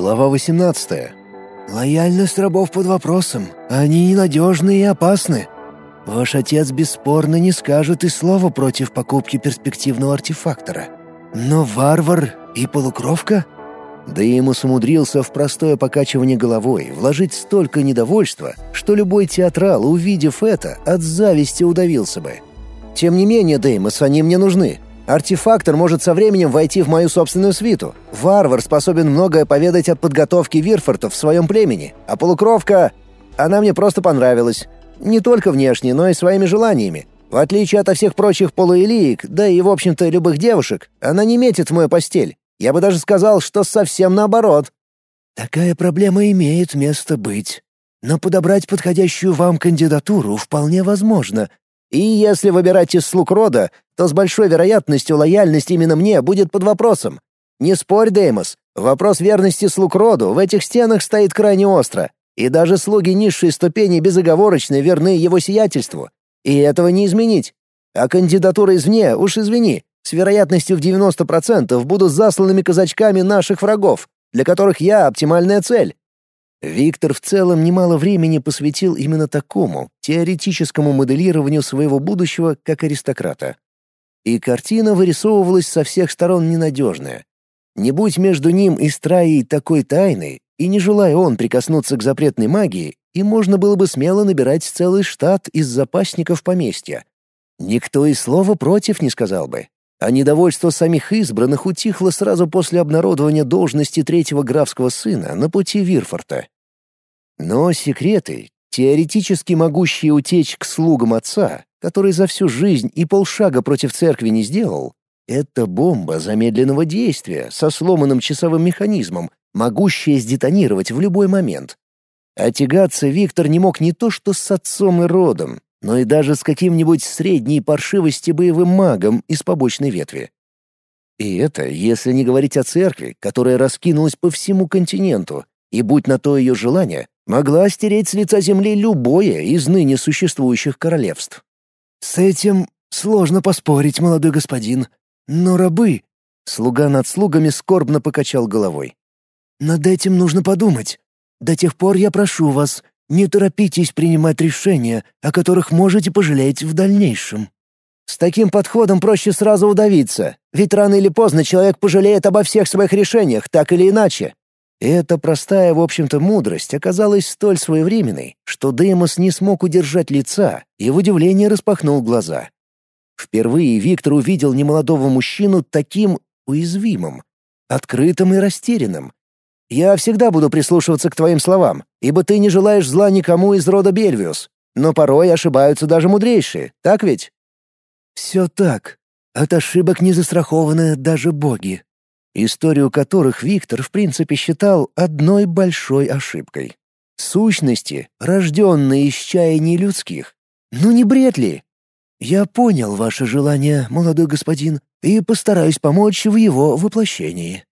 Глава 18. Лояльность рабов под вопросом. Они ненадежны и опасны. Ваш отец бесспорно не скажет и слова против покупки перспективного артефактора. Но варвар и полукровка? Да и ему умудрился в простое покачивание головой вложить столько недовольства, что любой театрал, увидев это, от зависти удавился бы. Тем не менее, Деймос, они мне нужны. Артефактор может со временем войти в мою собственную свиту. Варвар способен многое поведать от подготовки Вирфортов в своем племени. А полукровка... Она мне просто понравилась. Не только внешне, но и своими желаниями. В отличие от всех прочих полуэлиек, да и, в общем-то, любых девушек, она не метит в мою постель. Я бы даже сказал, что совсем наоборот. Такая проблема имеет место быть. Но подобрать подходящую вам кандидатуру вполне возможно. И если выбирать из слуг рода, то с большой вероятностью лояльность именно мне будет под вопросом. Не спорь, Деймос, вопрос верности слуг роду в этих стенах стоит крайне остро. И даже слуги низшей ступени безоговорочно верны его сиятельству. И этого не изменить. А кандидатура извне, уж извини, с вероятностью в 90% будут засланными казачками наших врагов, для которых я оптимальная цель. Виктор в целом немало времени посвятил именно такому теоретическому моделированию своего будущего как аристократа. И картина вырисовывалась со всех сторон ненадежная. Не будь между ним и Страей такой тайны, и не желая он прикоснуться к запретной магии, и можно было бы смело набирать целый штат из запасников поместья. Никто и слова против не сказал бы. А недовольство самих избранных утихло сразу после обнародования должности третьего графского сына на пути Вирфорта. Но секреты, теоретически могущие утечь к слугам отца, который за всю жизнь и полшага против церкви не сделал, это бомба замедленного действия со сломанным часовым механизмом, могущая сдетонировать в любой момент. А тягаться Виктор не мог не то что с отцом и родом, но и даже с каким-нибудь средней паршивости боевым магом из побочной ветви. И это, если не говорить о церкви, которая раскинулась по всему континенту, и, будь на то ее желание, могла стереть с лица земли любое из ныне существующих королевств. «С этим сложно поспорить, молодой господин. Но рабы...» Слуга над слугами скорбно покачал головой. Над этим нужно подумать. До тех пор я прошу вас, не торопитесь принимать решения, о которых можете пожалеть в дальнейшем. С таким подходом проще сразу удавиться, ведь рано или поздно человек пожалеет обо всех своих решениях, так или иначе. Эта простая, в общем-то, мудрость оказалась столь своевременной, что Деймос не смог удержать лица и в удивлении распахнул глаза. Впервые Виктор увидел немолодого мужчину таким уязвимым, открытым и растерянным, я всегда буду прислушиваться к твоим словам, ибо ты не желаешь зла никому из рода Бельвиус. Но порой ошибаются даже мудрейшие, так ведь? Все так. От ошибок не застрахованы даже боги. Историю которых Виктор в принципе считал одной большой ошибкой. Сущности, рожденные из чаяний людских. Ну не бред ли? Я понял ваше желание, молодой господин, и постараюсь помочь в его воплощении.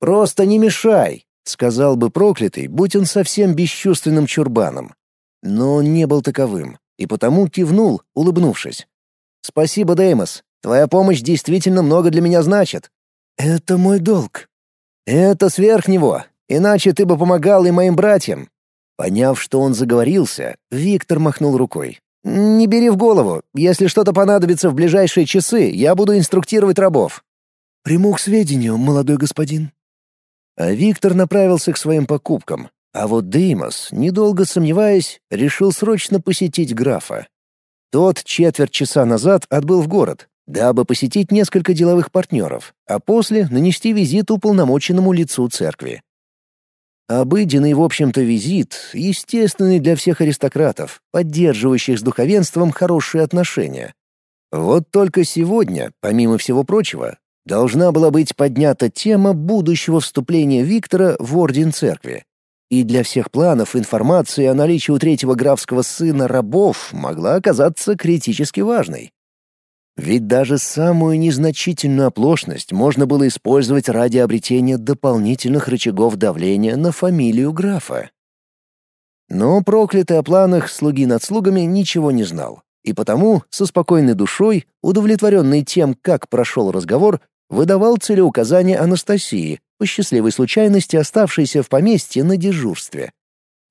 Просто не мешай, Сказал бы проклятый, будь он совсем бесчувственным чурбаном. Но он не был таковым, и потому кивнул, улыбнувшись. «Спасибо, Деймос. Твоя помощь действительно много для меня значит». «Это мой долг». «Это сверх него. Иначе ты бы помогал и моим братьям». Поняв, что он заговорился, Виктор махнул рукой. «Не бери в голову. Если что-то понадобится в ближайшие часы, я буду инструктировать рабов». «Приму к сведению, молодой господин». А Виктор направился к своим покупкам, а вот Деймос, недолго сомневаясь, решил срочно посетить графа. Тот четверть часа назад отбыл в город, дабы посетить несколько деловых партнеров, а после нанести визит уполномоченному лицу церкви. Обыденный, в общем-то, визит, естественный для всех аристократов, поддерживающих с духовенством хорошие отношения. Вот только сегодня, помимо всего прочего, должна была быть поднята тема будущего вступления Виктора в Орден Церкви. И для всех планов информация о наличии у третьего графского сына рабов могла оказаться критически важной. Ведь даже самую незначительную оплошность можно было использовать ради обретения дополнительных рычагов давления на фамилию графа. Но проклятый о планах слуги над слугами ничего не знал. И потому, со спокойной душой, удовлетворенный тем, как прошел разговор, выдавал целеуказания Анастасии, по счастливой случайности оставшейся в поместье на дежурстве.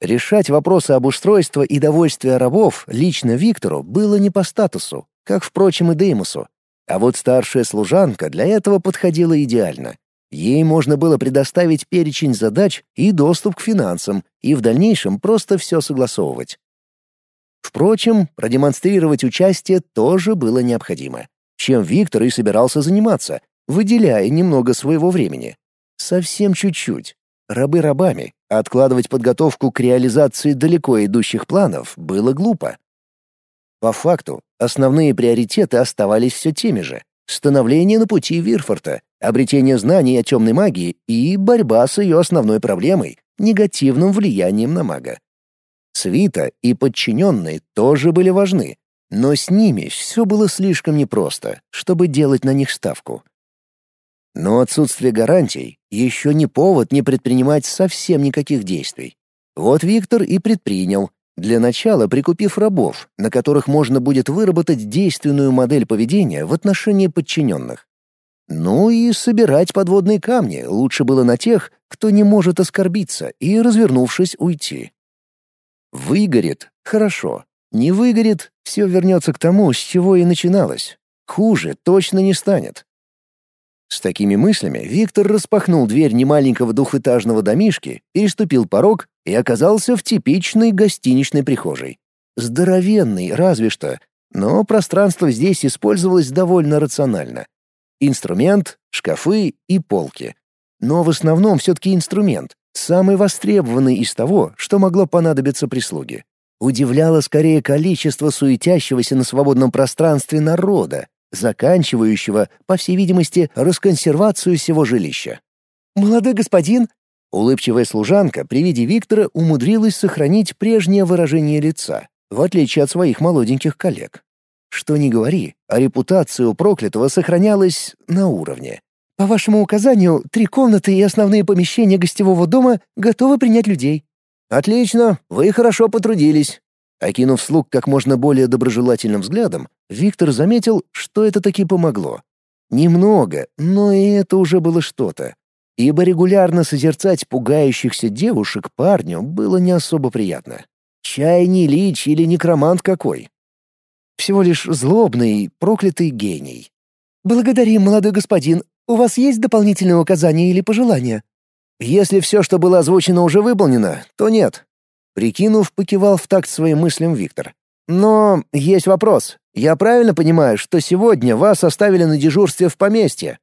Решать вопросы обустройства и довольствия рабов лично Виктору было не по статусу, как, впрочем, и Деймусу. А вот старшая служанка для этого подходила идеально. Ей можно было предоставить перечень задач и доступ к финансам, и в дальнейшем просто все согласовывать. Впрочем, продемонстрировать участие тоже было необходимо, чем Виктор и собирался заниматься, выделяя немного своего времени. Совсем чуть-чуть. Рабы рабами, а откладывать подготовку к реализации далеко идущих планов было глупо. По факту, основные приоритеты оставались все теми же. Становление на пути Вирфорта, обретение знаний о темной магии и борьба с ее основной проблемой — негативным влиянием на мага. Свита и подчиненные тоже были важны, но с ними все было слишком непросто, чтобы делать на них ставку. Но отсутствие гарантий еще не повод не предпринимать совсем никаких действий. Вот Виктор и предпринял, для начала прикупив рабов, на которых можно будет выработать действенную модель поведения в отношении подчиненных. Ну и собирать подводные камни лучше было на тех, кто не может оскорбиться и, развернувшись, уйти. Выгорит — хорошо. Не выгорит — все вернется к тому, с чего и начиналось. Хуже точно не станет. С такими мыслями Виктор распахнул дверь немаленького двухэтажного домишки, переступил порог и оказался в типичной гостиничной прихожей. Здоровенный, разве что, но пространство здесь использовалось довольно рационально. Инструмент, шкафы и полки. Но в основном все-таки инструмент, самый востребованный из того, что могло понадобиться прислуге. Удивляло скорее количество суетящегося на свободном пространстве народа, заканчивающего, по всей видимости, расконсервацию всего жилища. «Молодой господин!» Улыбчивая служанка при виде Виктора умудрилась сохранить прежнее выражение лица, в отличие от своих молоденьких коллег. Что ни говори, а репутация у проклятого сохранялась на уровне. «По вашему указанию, три комнаты и основные помещения гостевого дома готовы принять людей». «Отлично, вы хорошо потрудились. Окинув слуг как можно более доброжелательным взглядом, Виктор заметил, что это таки помогло. Немного, но и это уже было что-то. Ибо регулярно созерцать пугающихся девушек парню было не особо приятно. Чай не лич или некромант какой. Всего лишь злобный, проклятый гений. «Благодарим, молодой господин. У вас есть дополнительные указания или пожелания?» «Если все, что было озвучено, уже выполнено, то нет. Прикинув, покивал в такт своим мыслям Виктор. «Но есть вопрос. Я правильно понимаю, что сегодня вас оставили на дежурстве в поместье?»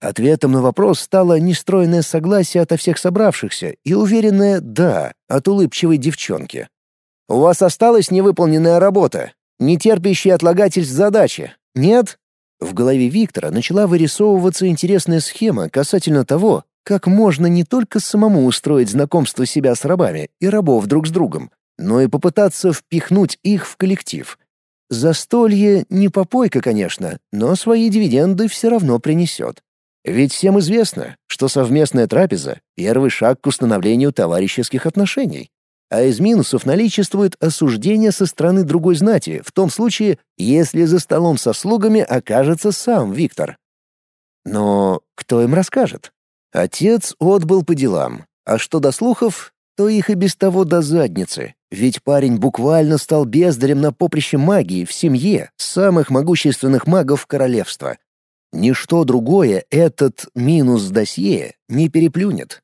Ответом на вопрос стало нестройное согласие ото всех собравшихся и уверенное «да» от улыбчивой девчонки. «У вас осталась невыполненная работа, не терпящая отлагательств задачи, нет?» В голове Виктора начала вырисовываться интересная схема касательно того, как можно не только самому устроить знакомство себя с рабами и рабов друг с другом, но и попытаться впихнуть их в коллектив. Застолье не попойка, конечно, но свои дивиденды все равно принесет. Ведь всем известно, что совместная трапеза — первый шаг к установлению товарищеских отношений. А из минусов наличествует осуждение со стороны другой знати, в том случае, если за столом со слугами окажется сам Виктор. Но кто им расскажет? Отец отбыл по делам, а что до слухов, то их и без того до задницы, ведь парень буквально стал бездарем на поприще магии в семье самых могущественных магов королевства. Ничто другое этот минус досье не переплюнет.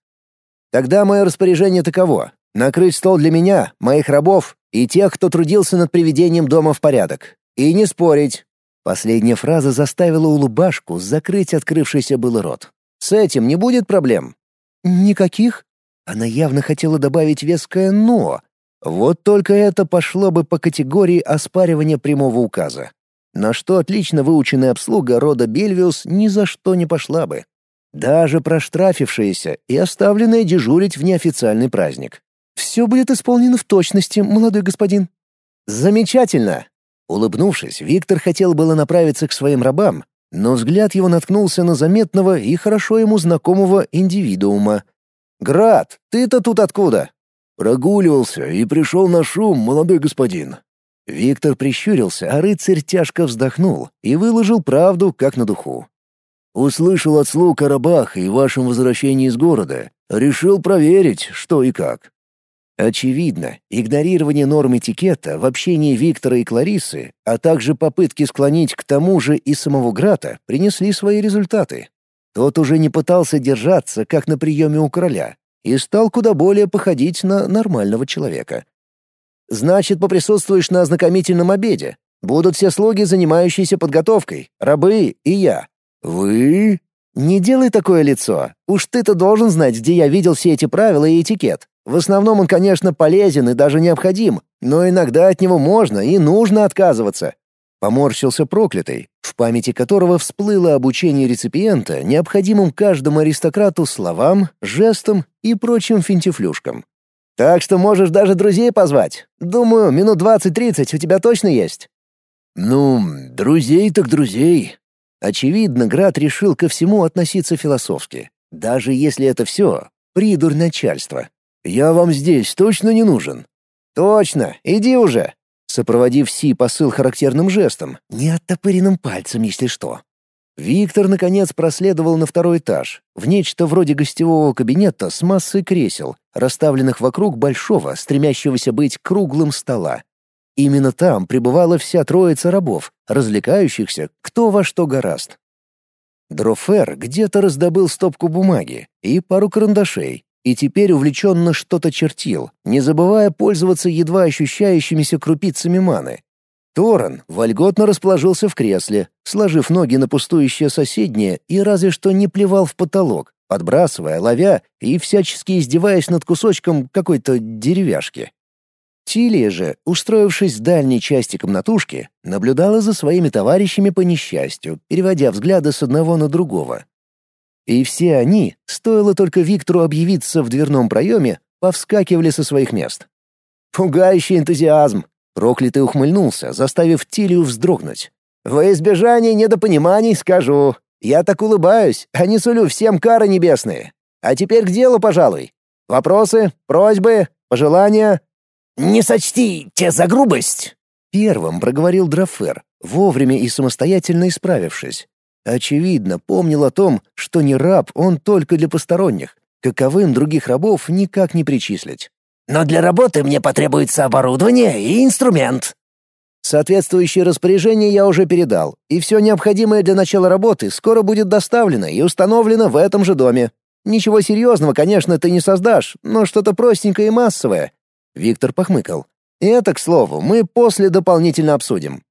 Тогда мое распоряжение таково — накрыть стол для меня, моих рабов и тех, кто трудился над приведением дома в порядок. И не спорить. Последняя фраза заставила улыбашку закрыть открывшийся был рот. С этим не будет проблем?» «Никаких?» Она явно хотела добавить веское «но». Вот только это пошло бы по категории оспаривания прямого указа. На что отлично выученная обслуга рода Бельвиус ни за что не пошла бы. Даже проштрафившаяся и оставленная дежурить в неофициальный праздник. «Все будет исполнено в точности, молодой господин». «Замечательно!» Улыбнувшись, Виктор хотел было направиться к своим рабам, но взгляд его наткнулся на заметного и хорошо ему знакомого индивидуума. «Град, ты-то тут откуда?» «Прогуливался и пришел на шум, молодой господин». Виктор прищурился, а рыцарь тяжко вздохнул и выложил правду как на духу. Услышал от слуг Карабаха и вашем возвращении из города. Решил проверить, что и как». Очевидно, игнорирование норм этикета в общении Виктора и Кларисы, а также попытки склонить к тому же и самого Грата принесли свои результаты. Тот уже не пытался держаться, как на приеме у короля, и стал куда более походить на нормального человека. «Значит, поприсутствуешь на ознакомительном обеде. Будут все слуги, занимающиеся подготовкой, рабы и я. «Вы?» «Не делай такое лицо. Уж ты-то должен знать, где я видел все эти правила и этикет. В основном он, конечно, полезен и даже необходим, но иногда от него можно и нужно отказываться». Поморщился проклятый, в памяти которого всплыло обучение реципиента необходимым каждому аристократу словам, жестам и прочим финтифлюшкам. «Так что можешь даже друзей позвать. Думаю, минут двадцать-тридцать у тебя точно есть». «Ну, друзей так друзей. Очевидно, Град решил ко всему относиться философски. Даже если это все — придурь начальства. «Я вам здесь точно не нужен?» «Точно! Иди уже!» Сопроводив Си посыл характерным жестом, не оттопыренным пальцем, если что. Виктор, наконец, проследовал на второй этаж, в нечто вроде гостевого кабинета с массой кресел, расставленных вокруг большого, стремящегося быть круглым стола. Именно там пребывала вся троица рабов, развлекающихся кто во что гораст. Дрофер где-то раздобыл стопку бумаги и пару карандашей, и теперь увлеченно что-то чертил, не забывая пользоваться едва ощущающимися крупицами маны. Торан вольготно расположился в кресле, сложив ноги на пустующее соседнее и разве что не плевал в потолок, подбрасывая, ловя и всячески издеваясь над кусочком какой-то деревяшки. Тилия же, устроившись в дальней части комнатушки, наблюдала за своими товарищами по несчастью, переводя взгляды с одного на другого. И все они, стоило только Виктору объявиться в дверном проеме, повскакивали со своих мест. Пугающий энтузиазм. Проклятый ухмыльнулся, заставив Тилию вздрогнуть. «Во избежание недопониманий скажу. Я так улыбаюсь, а не сулю всем кары небесные. А теперь к делу, пожалуй. Вопросы, просьбы, пожелания?» «Не сочтите за грубость!» Первым проговорил Драфер, вовремя и самостоятельно исправившись. Очевидно, помнил о том, что не раб он только для посторонних, каковым других рабов никак не причислить. «Но для работы мне потребуется оборудование и инструмент». Соответствующее распоряжение я уже передал, и все необходимое для начала работы скоро будет доставлено и установлено в этом же доме. Ничего серьезного, конечно, ты не создашь, но что-то простенькое и массовое, Виктор похмыкал. «Это, к слову, мы после дополнительно обсудим».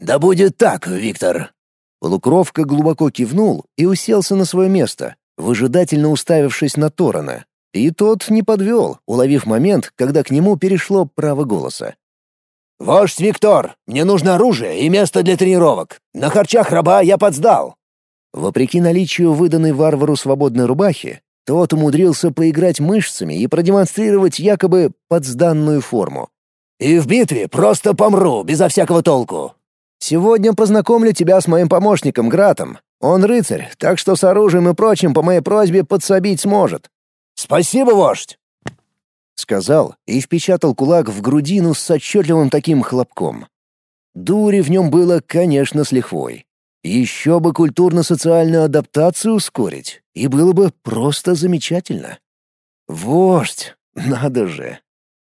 «Да будет так, Виктор». Полукровка глубоко кивнул и уселся на свое место, выжидательно уставившись на Торана. И тот не подвел, уловив момент, когда к нему перешло право голоса. «Вождь Виктор, мне нужно оружие и место для тренировок. На харчах раба я подсдал». Вопреки наличию выданной варвару свободной рубахи, тот умудрился поиграть мышцами и продемонстрировать якобы подсданную форму. «И в битве просто помру, безо всякого толку!» «Сегодня познакомлю тебя с моим помощником Гратом. Он рыцарь, так что с оружием и прочим по моей просьбе подсобить сможет». «Спасибо, вождь!» Сказал и впечатал кулак в грудину с отчетливым таким хлопком. Дури в нем было, конечно, с лихвой. Еще бы культурно-социальную адаптацию ускорить, и было бы просто замечательно. Вождь, надо же.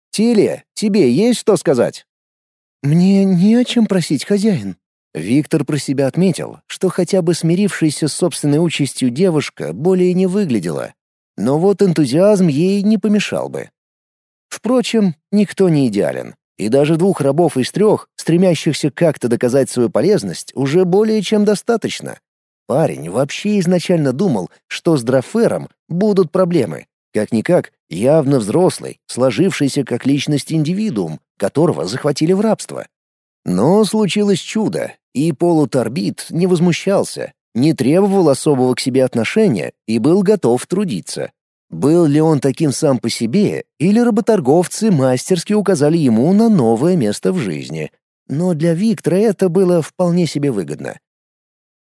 Тилия, тебе есть что сказать? Мне не о чем просить, хозяин. Виктор про себя отметил, что хотя бы смирившаяся с собственной участью девушка более не выглядела. Но вот энтузиазм ей не помешал бы. Впрочем, никто не идеален. И даже двух рабов из трех, стремящихся как-то доказать свою полезность, уже более чем достаточно. Парень вообще изначально думал, что с Драфером будут проблемы. Как-никак, явно взрослый, сложившийся как личность индивидуум, которого захватили в рабство. Но случилось чудо, и полуторбит не возмущался, не требовал особого к себе отношения и был готов трудиться. Был ли он таким сам по себе, или работорговцы мастерски указали ему на новое место в жизни? Но для Виктора это было вполне себе выгодно.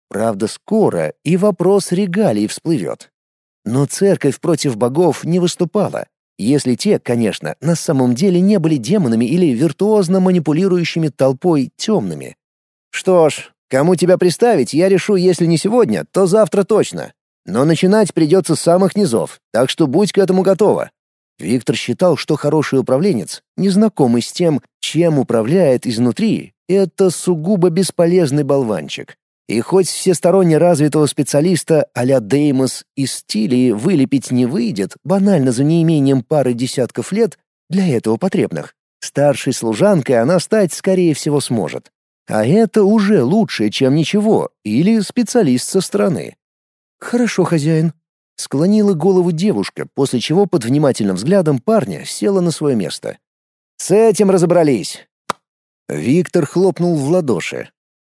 Правда, скоро и вопрос регалий всплывет. Но церковь против богов не выступала, если те, конечно, на самом деле не были демонами или виртуозно манипулирующими толпой темными. Что ж, Кому тебя приставить, я решу, если не сегодня, то завтра точно. Но начинать придется с самых низов, так что будь к этому готова». Виктор считал, что хороший управленец, незнакомый с тем, чем управляет изнутри, это сугубо бесполезный болванчик. И хоть всесторонне развитого специалиста а-ля Деймос из стилей вылепить не выйдет, банально за неимением пары десятков лет, для этого потребных, старшей служанкой она стать, скорее всего, сможет. А это уже лучше, чем ничего, или специалист со стороны. «Хорошо, хозяин», — склонила голову девушка, после чего под внимательным взглядом парня села на свое место. «С этим разобрались». Виктор хлопнул в ладоши.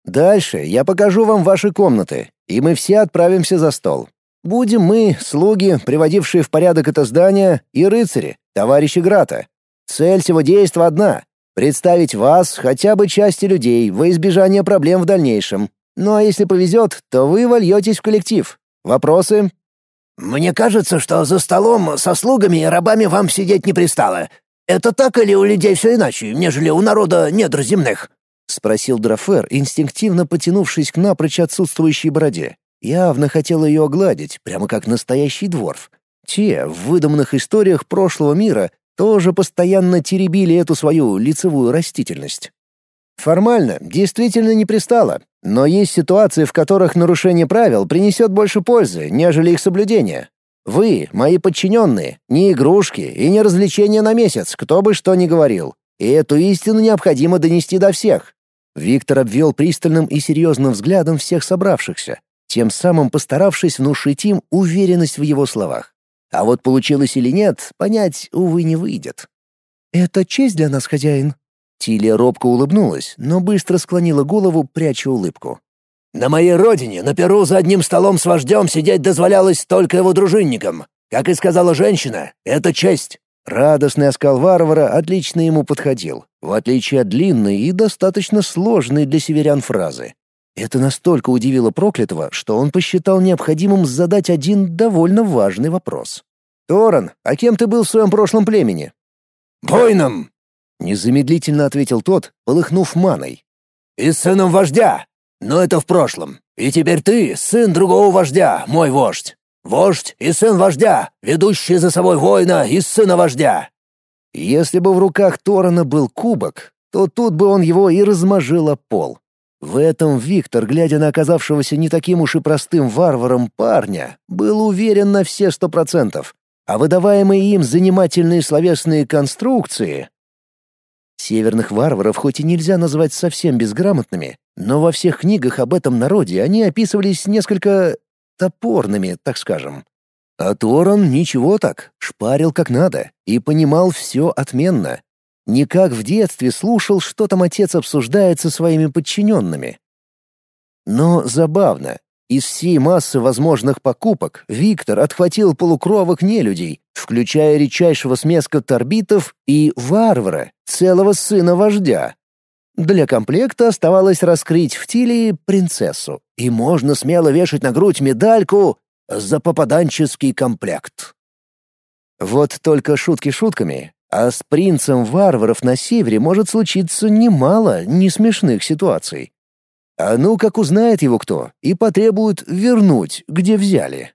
«Дальше я покажу вам ваши комнаты, и мы все отправимся за стол. Будем мы, слуги, приводившие в порядок это здание, и рыцари, товарищи Грата. Цель всего действа одна — представить вас, хотя бы части людей, во избежание проблем в дальнейшем. Ну а если повезет, то вы вольетесь в коллектив. Вопросы?» «Мне кажется, что за столом со слугами и рабами вам сидеть не пристало. Это так или у людей все иначе, нежели у народа недр земных?» — спросил Драфер, инстинктивно потянувшись к напрочь отсутствующей бороде. Явно хотел ее огладить, прямо как настоящий дворф. Те, в выдуманных историях прошлого мира, тоже постоянно теребили эту свою лицевую растительность. Формально, действительно не пристало, но есть ситуации, в которых нарушение правил принесет больше пользы, нежели их соблюдение. Вы, мои подчиненные, не игрушки и не развлечения на месяц, кто бы что ни говорил. И эту истину необходимо донести до всех. Виктор обвел пристальным и серьезным взглядом всех собравшихся, тем самым постаравшись внушить им уверенность в его словах. А вот получилось или нет, понять, увы, не выйдет. «Это честь для нас, хозяин». Тилия робко улыбнулась, но быстро склонила голову, пряча улыбку. «На моей родине на Перу за одним столом с вождем сидеть дозволялось только его дружинникам. Как и сказала женщина, это честь. Радостный оскал варвара отлично ему подходил, в отличие от длинной и достаточно сложной для северян фразы. Это настолько удивило проклятого, что он посчитал необходимым задать один довольно важный вопрос. «Торан, а кем ты был в своем прошлом племени?» «Воином!» — незамедлительно ответил тот, полыхнув маной. «И сыном вождя! Но это в прошлом. И теперь ты — сын другого вождя, мой вождь. Вождь и сын вождя, ведущий за собой воина и сына вождя». Если бы в руках Торана был кубок, то тут бы он его и размажил о пол. В этом Виктор, глядя на оказавшегося не таким уж и простым варваром парня, был уверен на все сто процентов, а выдаваемые им занимательные словесные конструкции... Северных варваров хоть и нельзя назвать совсем безграмотными, но во всех книгах об этом народе они описывались несколько топорными, так скажем. А Торон ничего так, шпарил как надо и понимал все отменно. Не как в детстве слушал, что там отец обсуждает со своими подчиненными. Но забавно, из всей массы возможных покупок Виктор отхватил полукровок нелюдей, включая редчайшего смеска торбитов и варвара, целого сына вождя. Для комплекта оставалось раскрыть в Тилии принцессу, и можно смело вешать на грудь медальку за попаданческий комплект. Вот только шутки шутками, а с принцем варваров на севере может случиться немало несмешных ситуаций. А ну как узнает его кто и потребует вернуть, где взяли.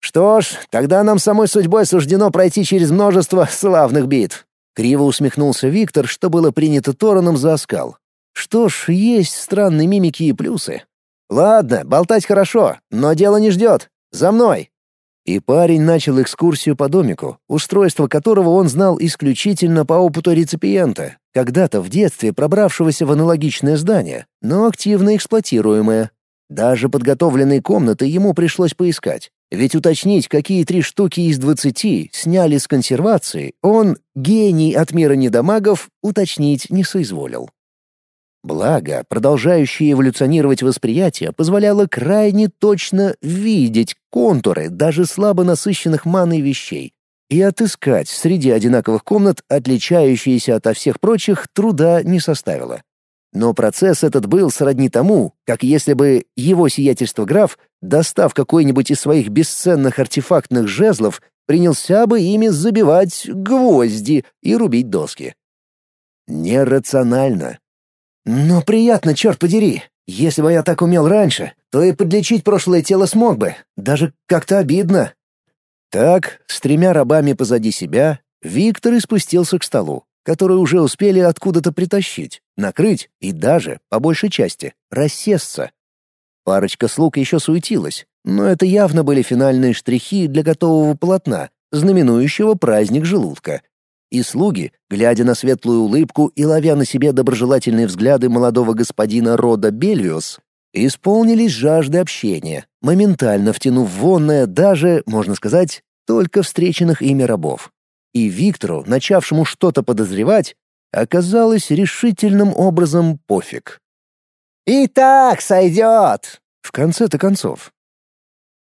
Что ж, тогда нам самой судьбой суждено пройти через множество славных битв. Криво усмехнулся Виктор, что было принято Тороном за оскал. Что ж, есть странные мимики и плюсы. Ладно, болтать хорошо, но дело не ждет. За мной. И парень начал экскурсию по домику, устройство которого он знал исключительно по опыту реципиента, когда-то в детстве пробравшегося в аналогичное здание, но активно эксплуатируемое. Даже подготовленные комнаты ему пришлось поискать. Ведь уточнить, какие три штуки из двадцати сняли с консервации, он, гений от мира недомагов, уточнить не соизволил. Благо, продолжающее эволюционировать восприятие позволяло крайне точно видеть контуры даже слабо насыщенных маной вещей и отыскать среди одинаковых комнат отличающиеся от всех прочих труда не составило. Но процесс этот был сродни тому, как если бы его сиятельство граф, достав какой-нибудь из своих бесценных артефактных жезлов, принялся бы ими забивать гвозди и рубить доски. Нерационально. Но приятно, черт подери. Если бы я так умел раньше, то и подлечить прошлое тело смог бы. Даже как-то обидно. Так, с тремя рабами позади себя, Виктор и спустился к столу, который уже успели откуда-то притащить, накрыть и даже, по большей части, рассесться. Парочка слуг еще суетилась, но это явно были финальные штрихи для готового полотна, знаменующего праздник желудка. И слуги, глядя на светлую улыбку и ловя на себе доброжелательные взгляды молодого господина рода Бельвиус, исполнились жажды общения, моментально втянув вонное даже, можно сказать, только встреченных ими рабов. И Виктору, начавшему что-то подозревать, оказалось решительным образом пофиг. «И так сойдет!» В конце-то концов,